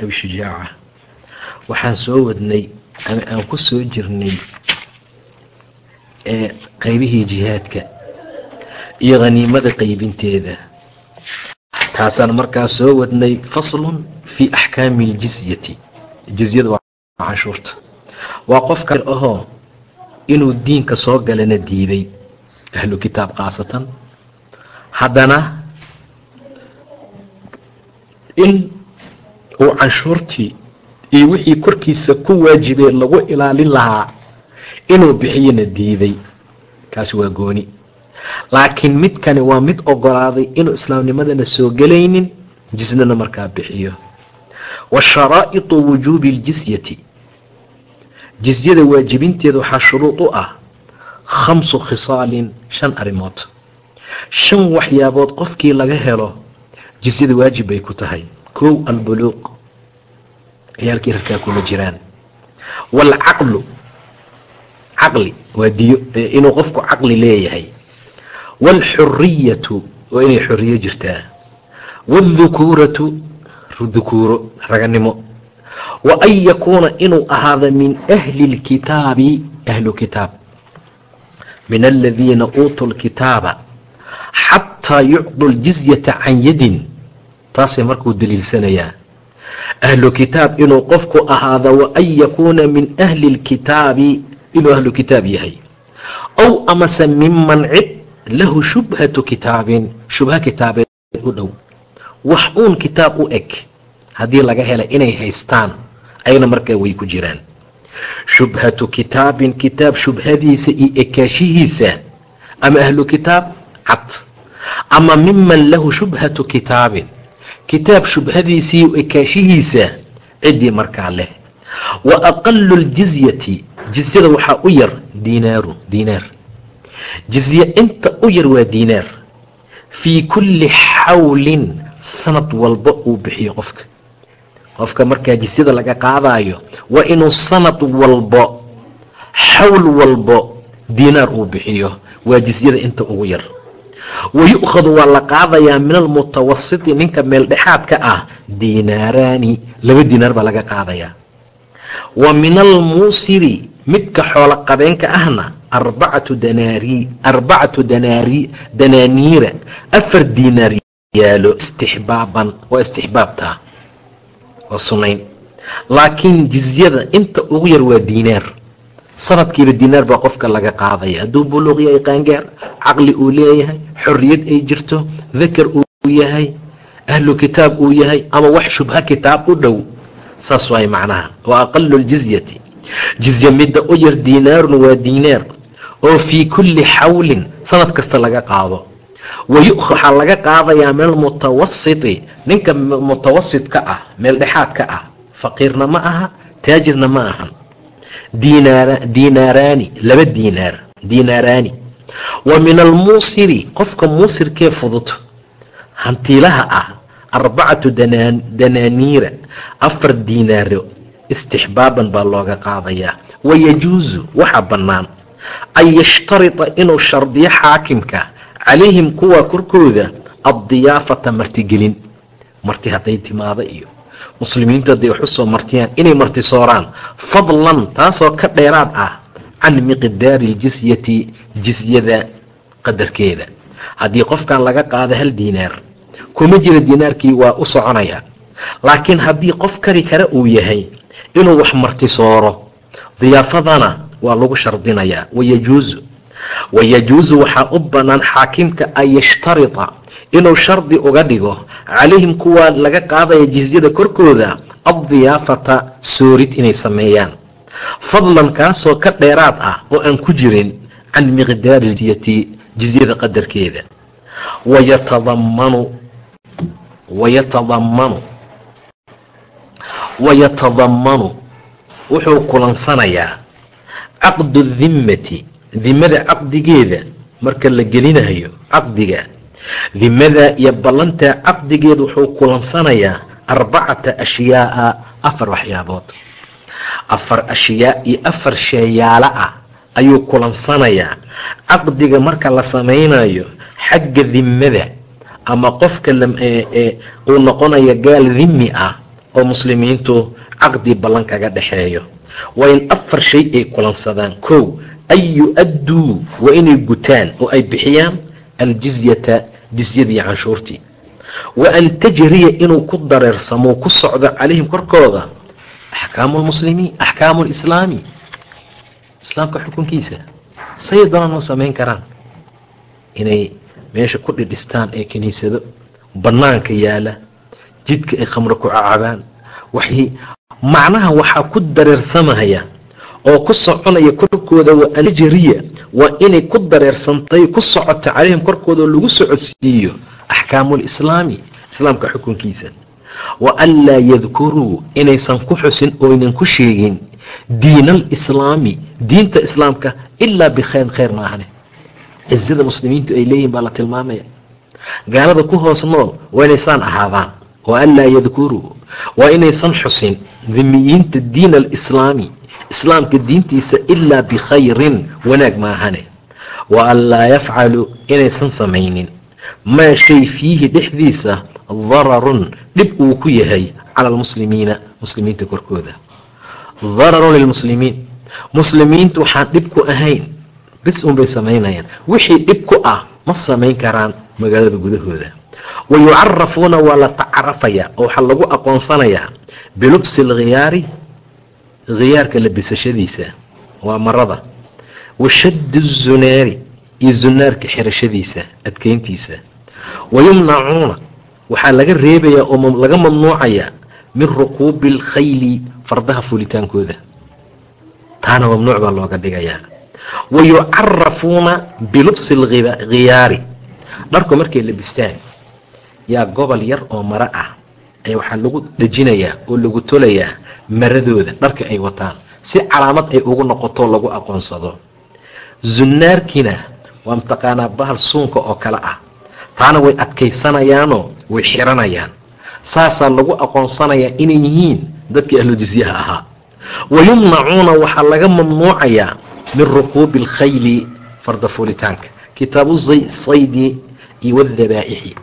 abishujaaca waxaan soo wadnay ama aan ku soo jirnay ee qaybihii jihaadka iyo khaniimada qaybinteeda. Taasaan markaa soo wadnay faslun fii axkaami aljizyati jizyada waa canshuurta. Waa qofka ahoo inuu diinka soo galana diiday ahlu kitaab khaasatan. Haddana in uu canshuurtii iyo wixii korkiisa ku waajibay lagu ilaalin lahaa inuu bixiyona diiday kaasi waa gooni. Laakiin midkani waa mid ogolaaday inuu islaamnimadana soo gelaynin jisnana markaa bixiyo. Wa sharaa'iطu wujuubi اljisyati jisyada waajibinteeda waxaa shuruud u ah khamsu khisaalin shan arrimood. Shan waxyaabood qofkii laga helo jisyada waajib bay ku tahay kow albuluuq ciyaalkii rarkaa kuma jiraan. Waalcaqlu caqli waa diyo inuu qofku caqli leeyahay. Waalxuriyatu waa inay xoriyo jirtaa. Waaldhukuuratu dhukuuro raganimo. Wa an yakuuna inuu ahaada min ahli اlkitaabi ahlu kitaab. Min aladiina uutuu lkitaaba xataa yucdu ljizyata can yadin taasay markuu daliilsanayaa. Ahlu kitaab inuu qofku ahaada wa an yakuuna min ahli اlkitaabi inuu ahlu kitaab yahay. Ow amase miman cid lahu shubhatu kitaabin shubha kitaabeed u dhow. Wax uun kitaab u eg haddii laga helay inay haystaan ayna markaa way ku jiraan. Shubhatu kitaabin kitaab shubhadiisa iyo ekaashihiisa ama ahlu kitaab cad. Ama miman lahu shubhatu kitaabin kitaab shubhadiisii ekaashihiisa ciddii markaa leh. Wa aqalu ljizyati jizyada waxaa u yar diinaaru diinaar. Jizye inta u yar waa diinaar. Fii kulli xawlin sanad walba uu bixiyo qofka. Qofka markaa jisyada laga qaadaayo waa inuu sanad walbo xawl walbo diinaar uu bixiyo. Waa jisyada inta ugu yar wayu'khadu waa la qaadayaa min almutawasiti ninka meel dhexaadka ah diinaaraani laba diinaar baa laga qaadayaa wa min almuusiri midka xoolo qabeenka ahna arbacatu danaari arbacatu danaari danaaniira afar diinaar yaalo istixbaaban waa istixbaabtaa waa sunayn laakiin jizyada inta ugu yar waa diinaar sanadkiiba diinaar baa qofka laga qaadaya. Hadduu buluuq yahay qaangaar caqli uu leeyahay xorriyad ay jirto dakar uu yahay ahlu kitaab uu yahay ama wax shubha kitaab u dhow saas waay macnaha. Wa aqalu ljizyati. Jizye midda u yar diinaarun waa diinaar oo fii kulli xawlin sanad kasta laga qaado. Wayu'khad waxaa laga qaadayaa min almutawasiti ninka mutawasidka ah meel dhexaadka ah faqiirna ma aha taajirna ma ahan diinaaraani laba diinaar diinaaraani wa min almuusiri qofka muusirkee fudud hantiilaha ah arbacatu danaaniira afar diinaaro istixbaaban baa looga qaadayaa wayajuusu waxaa bannaan an yashtarita inuu shardiyo xaakimka calayhim kuwa korkooda addiyaafata martigelin marti hadday timaado iyo muslimiintu hadday wax soo martiyaan inay marti sooraan. Fadlan taasoo ka dheeraad ah can miqdaari aljisyati jisyada qadarkeeda. Haddii qofkan laga qaado hal diinaar kuma jira diinaarkii waa u soconaya. Laakiin haddii qof kari kara uu yahay inuu wax marti sooro diyaafadana waa lagu shardinayaa wayajuusu wayajuusu waxaa u bannaan xaakimka an yashtarita inuu shardi uga dhigo calayhim kuwa laga qaadaya jizyada korkooda addiyaafata soorid inay sameeyaan. Fadlan kaasoo ka dheeraad ah oo aan ku jirin can miqdaari jizyati jizyada qadarkeeda. Wayatadamanu wayatadamanu wayatadamanu wuxuu kulansanayaa caqdu dimmati dimada caqdigeeda marka la gelinayo caqdiga dimada iyo ballantaa caqdigeeda wuxuu kulansanayaa arbacata ashyaa'a afar waxyaabood. Afar ashyaa iyo afar sheeyaalo ah ayuu kulansanayaa caqdiga marka la samaynayo xagga dimada ama qofka uu noqonayo gaal dimi ah oo muslimiintu caqdi ballan kaga dhexeeyo waa in afar shay ay kulansadaan. Kow an yu-adduu waa inay gutaan oo ay bixiyaan aljizyata jizyadii canshuurtii wa an tajriya inuu ku dareersamo ku socdo calayhim korkooda axkaamu lmuslimiin axkaamu lislaami islaamka xukunkiisa say doonaan ma samayn karaan inay meesha ku dhidhistaan ee kiniisado bannaanka yaalla jidka ay khamro ku cacabaan waxay macnaha waxaa ku dareersamaya oo ku soconaya korkooda waa anjariya waa inay ku dareersantay ku socoto calayhim korkooda oo lagu socodsiiyo axkaamu lislaami islaamka xukunkiisa. Wa an laa yadkuruu inaysan ku xusin oynan ku sheegin diin alislaami diinta islaamka ilaa bikhayr khayr maahane cizada muslimiintu ay leeyihiin baa la tilmaamaya. Gaalada ku hoos nool waa inaysaan ahaadaan. Wa an laa yadkuruu waa inaysan xusin dimiyiinta diin alislaami islaamka diintiisa ilaa bikhayrin wanaag maahane. Wa an laa yafcalu inaysan samaynin. Maa shay fiihi dhexdiisa dararun dhib uu ku yahay cala almuslimiina muslimiinta korkooda. Dararun lilmuslimiin. Muslimiintu waxaan dhib ku ahayn bis unbay samaynayaan. Wixii dhib ku ah ma samayn karaan magaalada gudahooda. Wa yucarafuuna waa la tacarafayaa oo waxaa lagu aqoonsanayaa bilubsi alkhiyaari khiyaarka labisashadiisa waa marada wa shaddi zunaari iyo zunaarka xirashadiisa adkeyntiisa wa yumnacuuna waxaa laga reebayaa oo laga mamnuucayaa min rukuubi alkhayli fardaha fulitaankooda taana mamnuuc baa looga dhigayaa wa yucarafuuna bilubsi alkhiyaari dharku markay labistaan yaa gobol yar oo maro ah ee waxaa lagu dhejinayaa oo lagu tolayaa maradooda dharka ay wataan si calaamad ay ugu noqoto lagu aqoonsado. Zunaarkiina waa mataqaanaa bahal suunka oo kale ah. Taana way adkaysanayaanoo way xiranayaan. Saasaa lagu aqoonsanayaa inay yihiin dadkii ahlujisyaha ahaa. Wa yumnacuuna waxaa laga mamnuucayaa min rukuubi alkhayli farda fulitaanka kitaabu saydi iyo wadabaa'ixi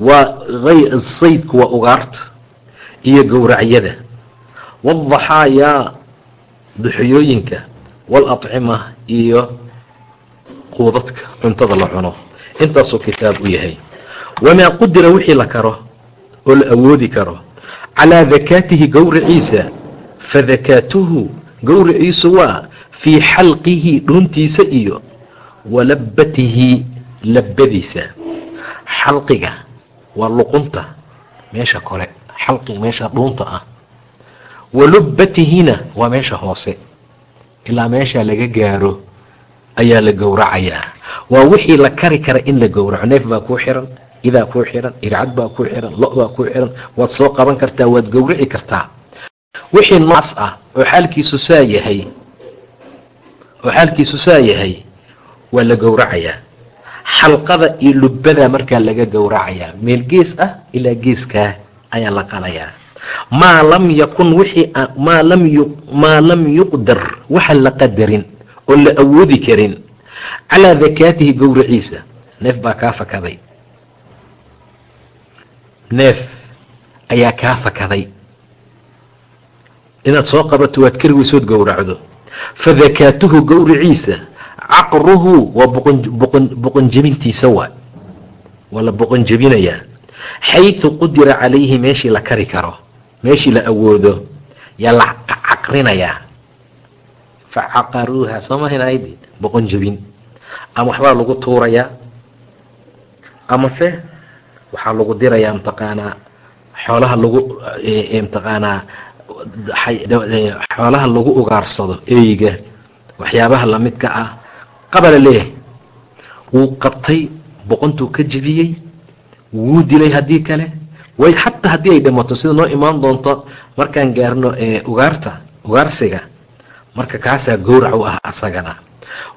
waa saydku waa ugaarta iyo gowracyada waadaxaayaa duxuyooyinka waaladcima iyo quudadka cuntada la cuno. intaasuu kitaab u yahay. wamaa qudira wixii la karo oo la awoodi karo calaa dakaatihi gowraciisa fadakaatuhu gowraciisu waa fii xalqihi dhuuntiisa iyo walabbatihi labbadiisa xalqiga waa luqunta meesha kore xalqiga meesha dhuunta ah walubbatihina waa meesha hoose. Ilaa meesha laga gaaro ayaa la gowracayaa. Waa wixii la kari kara in la gowraco. Neef baa kuu xiran idaa kuu xiran ircad baa kuu xiran lo baa kuu xiran waad soo qaban kartaa waad gowrici kartaa. Wixii noocaas ah oo xaalkiisu saa yahay oo xaalkiisu saa yahay waa la gowracayaa. Xalqada iyo lubbada markaa laga gowracayaa. Meel gees ah ilaa geeskaa ayaa la qalayaa maa lam yakun wixii maa lam maa lam yuqdar waxa la qadarin oo la awoodi karin calaa dakaatihi gowraciisa neef baa kaa fakaday. Neef ayaa kaa fakaday. Inaad soo qabato waad kari weysood gowracdo. Fa dakaatuhu gowraciisa caqruhu waa boqonjebintiisa waa waa la boqonjebinayaa xayثu qudira calayhi meeshii la kari karo meeshii la awoodo yaa la caqrinayaa facaqaruuha soo mahayn aydi? Boqon jebin ama waxbaa lagu tuurayaa amase waxaa lagu dirayaa mataqaanaa xoolaha lagu mataqaanaa xoolaha lagu ugaarsado eyga waxyaabaha lamidka ah qabala leeyahay wuu qabtay boqontuu ka jebiyey wuu dilay haddii kale way xataa haddii ay dhimato sida noo imaan doonto markaan gaarno ugaarta ugaarsiga marka kaasaa gowrac u ah asagana.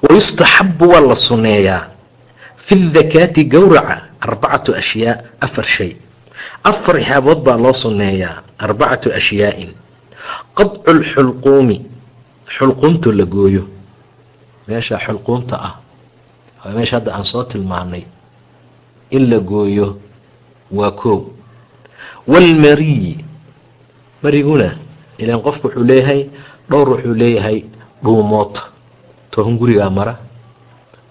Wayustaxabu waa la sunneeyaa. Fi dakaati gowraca arbacatu ashyaa afar shay. Afar xaabood baa loo sunneeyaa arbacatu ashyaa'in. Qadcu lxulquumi xulquunto la gooyo. Meesha xulquunta ah meesha hadda aan soo tilmaanay in la gooyo waa koow waalmariyi mariguna ilaan qofku wuxuu leeyahay dhowr wuxuu leeyahay dhuumood too hungurigaa mara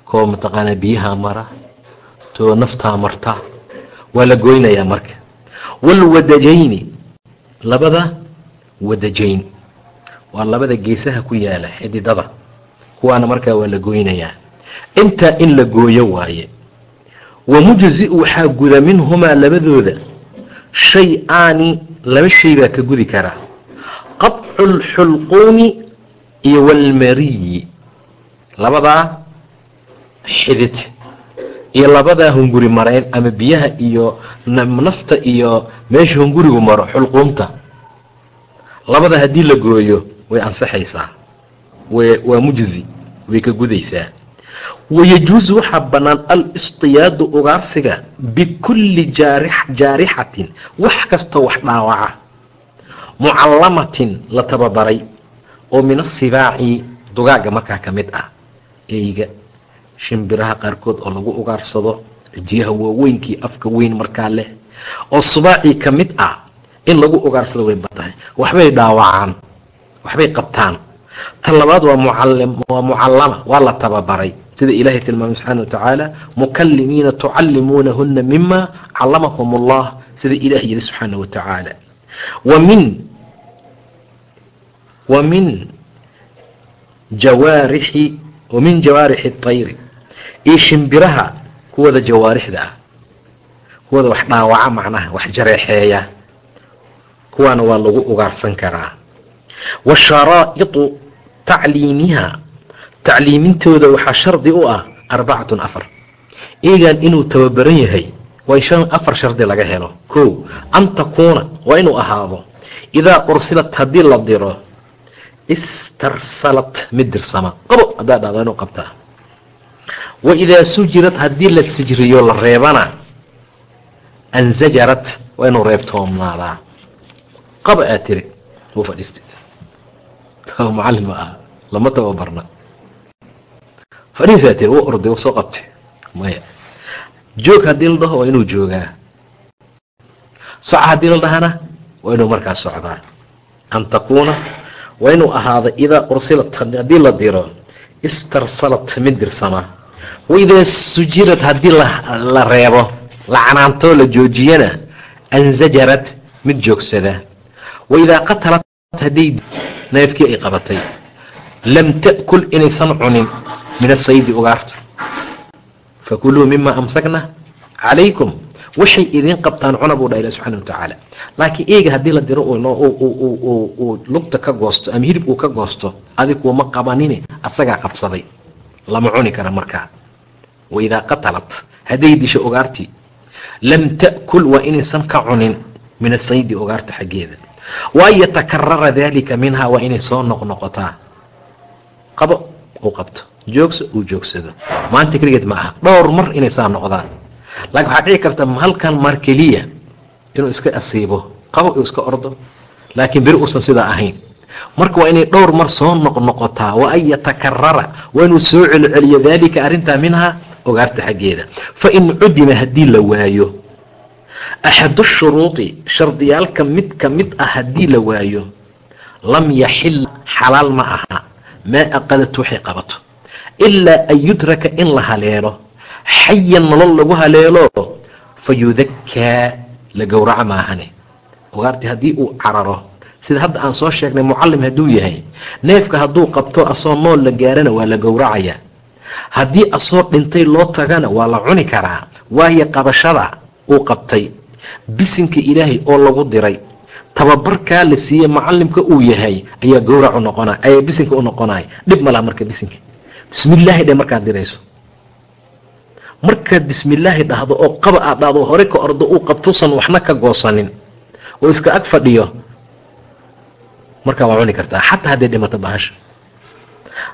koo mataqaanaa biyahaa mara too naftaa marta waa la goynayaa marka waalwadajayni labada wadajayn waa labada geesaha ku yaalla xididada kuwaana markaa waa la goynayaa intaa in la gooyo waaye wamujzi'u waxaa guda minhumaa labadooda shay-aani laba shay baa ka gudi karaa qadcu lxulquumi iyo walmariyi labadaa xidid iyo labadaa hunguri marayn ama biyaha iyo nafta iyo meesha hungurigu maro xulquumta labada haddii la gooyo way ansaxaysaa waa mujzi way ka gudaysaa wayajuusu waxaa bannaan al-istiyaadu ugaarsiga bikulli jaarixatin wax kastoo wax dhaawaca mucallamatin la tababaray oo min asibaaci dugaagga markaa ka mid ah eyga shimbiraha qaarkood oo lagu ugaarsado cijiyaha waaweynkii afka weyn markaa leh oo subaacii ka mid ah in lagu ugaarsado way batahay waxbay dhaawacaan waxbay qabtaan tan labaad waa waa mucallama waa la tababaray sida ilaahay tilmaamay subxaana wa tacaala mukalimiina tucallimuunahuna mima callamakum allah sida ilaah yidhi subxaana wa tacaala wa min wa min jawaarixi wa min jawaarixi اطayri iyo shimbiraha kuwada jawaarixda ah kuwada wax dhaawaca macnaha wax jareexeeya kuwaana waa lagu ugaarsan karaa wa sharaa'iطu tacliimiha tacliimintooda waxaa shardi u ah arbacatun afar. Eegan inuu tababaran yahay waa shan afar shardi laga helo. Kow an takuuna waa inuu ahaado idaa ursilat haddii la diro istarsalat mid dirsama. Qabo haddaa dhahdo inuu qabtaa. Wa idaa sujirad haddii la sijriyo la reebana anzajarat waa inuu reebtoomnaadaa qaba aad tiri wuu fadhiistay. Macallin ma aha lama tababarna fadhiisaa tiri wuu orday soo qabtay. Maya joog haddii la dhaho waa inuu joogaa. Soca haddii la dhahana waa inuu markaa socdaa. An takuuna waa inuu ahaado idaa ursilat haddii la diro istarsalat mid dirsama waidaa sujirad haddii la reebo la canaantoo la joojiyana anzajarad mid joogsada. Waidaa qatalat hadday neefkii ay qabatay lam ta'kul inaysan cunin min asaydi ugaarta fakuluu mima amsakna calaykum waxay idiin qabtaan cuna buu dha ilah subxana wa tacaala laakiin eega haddii la diro uu lugta ka goosto ama hilib uu ka goosto adig kuuma qabanine asagaa qabsaday lama cuni kara markaa waidaa qatalat hadday disho ugaartii lam ta'kul waa inaysan ka cunin min asaydi ugaarta xaggeeda wa an yatakarara daalika minhaa waa inay soo noqnoqotaa qabo uu qabto joogso uu joogsado. Maanta keligeed ma aha. Dhowr mar inay saa noqdaan. Laakiin waxaa dhici karta halkan mar keliya inuu iska asiibo qabo uu iska ordo laakiin beri uusan sidaa ahayn. Marka waa inay dhowr mar soo noqnoqotaa wa an yatakarara waa inuu soo celceliyo daalika arrintaa minhaa ogaarta xaggeeda. Fa in cudima haddii la waayo. Axadu shuruudi shardiyaalka mid ka mid ah haddii la waayo lam yaxil xalaal ma aha. Maa aqadat waxay qabato ilaa an yudraka in la haleelo. Xayan nolol lagu haleelo fa yudakaa la gowraco maahane. Ugaartii haddii uu cararo sida hadda aan soo sheegnay mucallim hadduu yahay neefka hadduu qabto asoo nool la gaarana waa la gowracaya. Haddii asoo dhintay loo tagana waa la cuni karaa waayo qabashada uu qabtay. Bisinka ilaahay oo lagu diray tababarkaa la siiyey macalimka uu yahay ayaa gowrac unoqona ayaa bisinka u noqonaya dhib ma laha marka bisinka bismillaahi dhe markaad dirayso. Markaad bismillaahi dhahdo oo qaba aad dhahdo hore ka ordo uu qabtuusan waxna ka goosanin oo iska ag fadhiyo markaa waa cuni kartaa. Xataa hadday dhimato bahasha.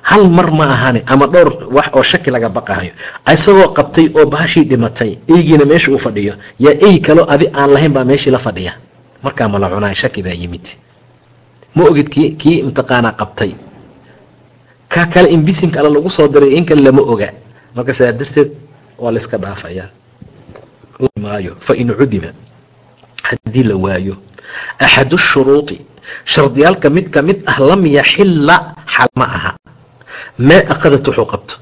Hal mar ma ahani ama dhowr wax oo shaki laga baqahayo. Isagoo qabtay oo bahashii dhimatay eygiina meesha uu fadhiyo yaa ey kaloo adi aan lahayn baa meeshii la fadhiya. Markaa ma la cunaay shaki baa yimid. Ma ogid kii kii imtiqaana qabtay ka kale in bisinka alle lagu soo diray in kale lama oga. Marka sidaa darteed waa la iska dhaafayaa maayo fa in cudima. Haddii la waayo. Axadu shuruudi shardiyaalka mid ka mid ah lam yaxila xal ma aha. Maa akhadat wuxuu qabto.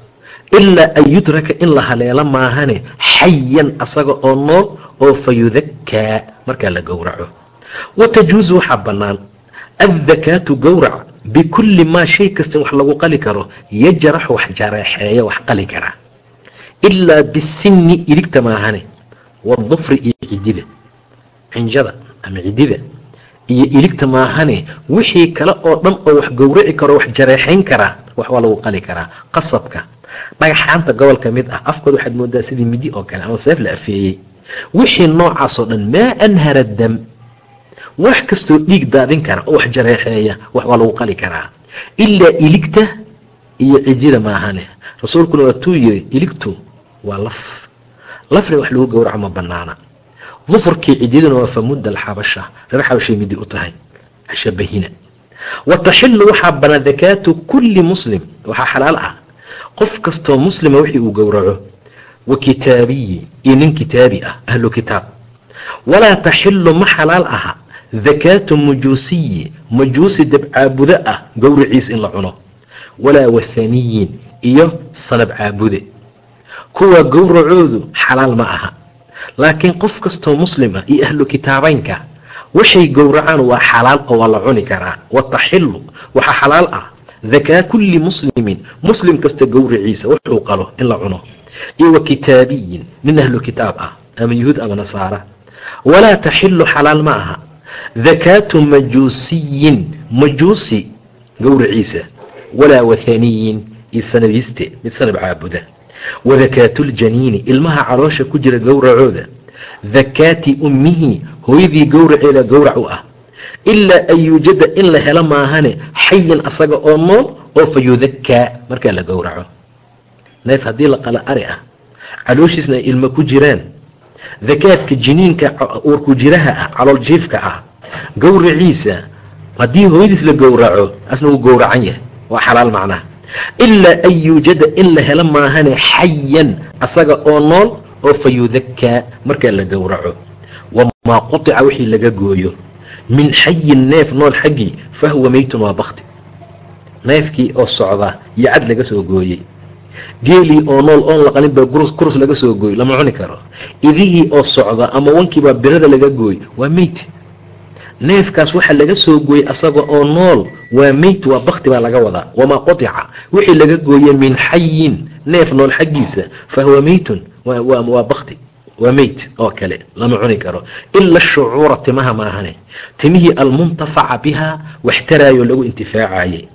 Ilaa an yudraka in la haleelo maahane xayan asaga oo nool oo fa yudakaa markaa la gowraco. Wa tajuusu waxaa bannaan. Addakaatu gowrac bikulli maa shay kasta wax lagu qali karo yajraxu wax jareexeeya wax qali karaa ilaa bisinni idigta maahane wadufri iyo cidida. Cinjada ama cidida iyo iligta maahane wixii kale oo dhan oo wax gowraci karo wax jareexayn karaa wax waa lagu qali karaa qasabka dhagaxaanta gobol ka mid ah afkood waxaad moodaa sidii midi oo kale ama seef la afeeyey. Wixii noocaasoo dhan maa anhara dam wax kastoo dhiig daadin kara oo wax jareexeeya wax waa lagu qali karaa. Ilaa iligta iyo cijida maahane rasuulkuna waatuu yiri iligtu waa laf. Lafna wax lagu gowraco ma banaana dufurkii cididuna waa famudda alxabasha reer xabashay midi u tahay. Hashabahina wa taxilu waxaa banaa dakaatu kulli muslim waxaa xalaal ah. Qof kastoo muslima wixii uu gowraco wa kitaabiyi iyo nin kitaabi ah ahlu kitaab. Walaa taxilu ma xalaal aha dakaatu majuusiyi majuusi dabcaabudo ah gowriciis in la cuno. Walaa wathaniyin iyo sanab caabude. Kuwa gowracoodu xalaal ma aha. Laakiin qof kastoo muslim ah iyo ahlu kitaabeynka waxay gowracaan waa xalaal oo waa la cuni karaa. Wa taxilu waxaa xalaal ah. Dakaa kulli muslimin. Muslim kasta gowriciisa wuxuu qalo in la cuno. Iyo wa kitaabiyin nin ahlu kitaab ah ama yuhuud ama nasaara. Walaa taxilu xalaal ma aha dakaatu majuusiyin. Majuusi gowriciisa walaa wathaniyin iyo sanabiste mid sanab caabuda. Wadakaatuljaniini ilmaha caloosha ku jira gowracooda dakaati ummihi hooyadii gowraceeda gowrac u ah. Ilaa an yuujada in la helo maahane xayan asaga oo nool oo fa yudakaa markaa la gowraco neef haddii la qala ari ah calooshiisna ay ilmo ku jiraan. Dakaadka jiniinka uurku jiraha ah calool jiifka ah gowraciisa. Haddii hooyadiis la gowraco asna wuu gowracan yahay. Waa xalaal macnaha. Ilaa an yuujada in la helo maahane xayan asaga oo nool oo fa yudakaa markaa la gowraco. Wamaa qutica wixii laga gooyo. Min xayin neef nool xaggii fa huwa meytun waa bakti neefkii oo socda iyo cad laga soo gooyey. Geelii oo nool oon la qalin baa kurus laga soo gooy lama cuni karo. Idihii oo socda ama wankiibaa birada laga gooy waa meyt neefkaas waxa laga soo gooyey asaga oo nool waa meyt waa bakti baa laga wadaa. Wamaa qutica. Wixii laga gooye min xayin neef nool xaggiisa fa huwa meytun waa bakti waa meyt oo kale. Lama cuni karo. Ila shucuura timaha maahane timihii almuntafaca bihaa wax taraayo lagu intifaacayay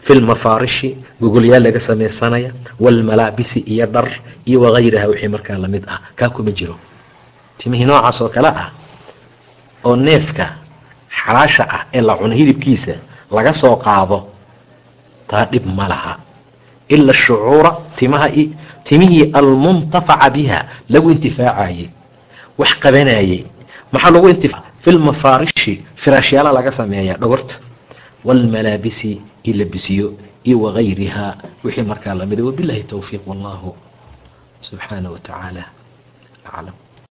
fi lmafaarishi gogolyaal laga samaysanaya waalmalaabisi iyo dhar iyo wagayraha wixii markaa la mid ah. Kaa kuma jiro. Timihii noocaas oo kale ah oo neefka xalaasha ah ee la cuno hilibkiisa laga soo qaado taa dhib ma laha. Ila shucuura timihii almuntafaca biha lagu intifaacayey wax qabanayey maxaa lagu intifa fi lmafaarishi firaashyaala laga sameeya dhogorta. Waalmalaabisi iyo labisiyo iyo wagayrihaa wixii markaa lamida wabilahi towfiiq wallahu subxaanaه wa aclam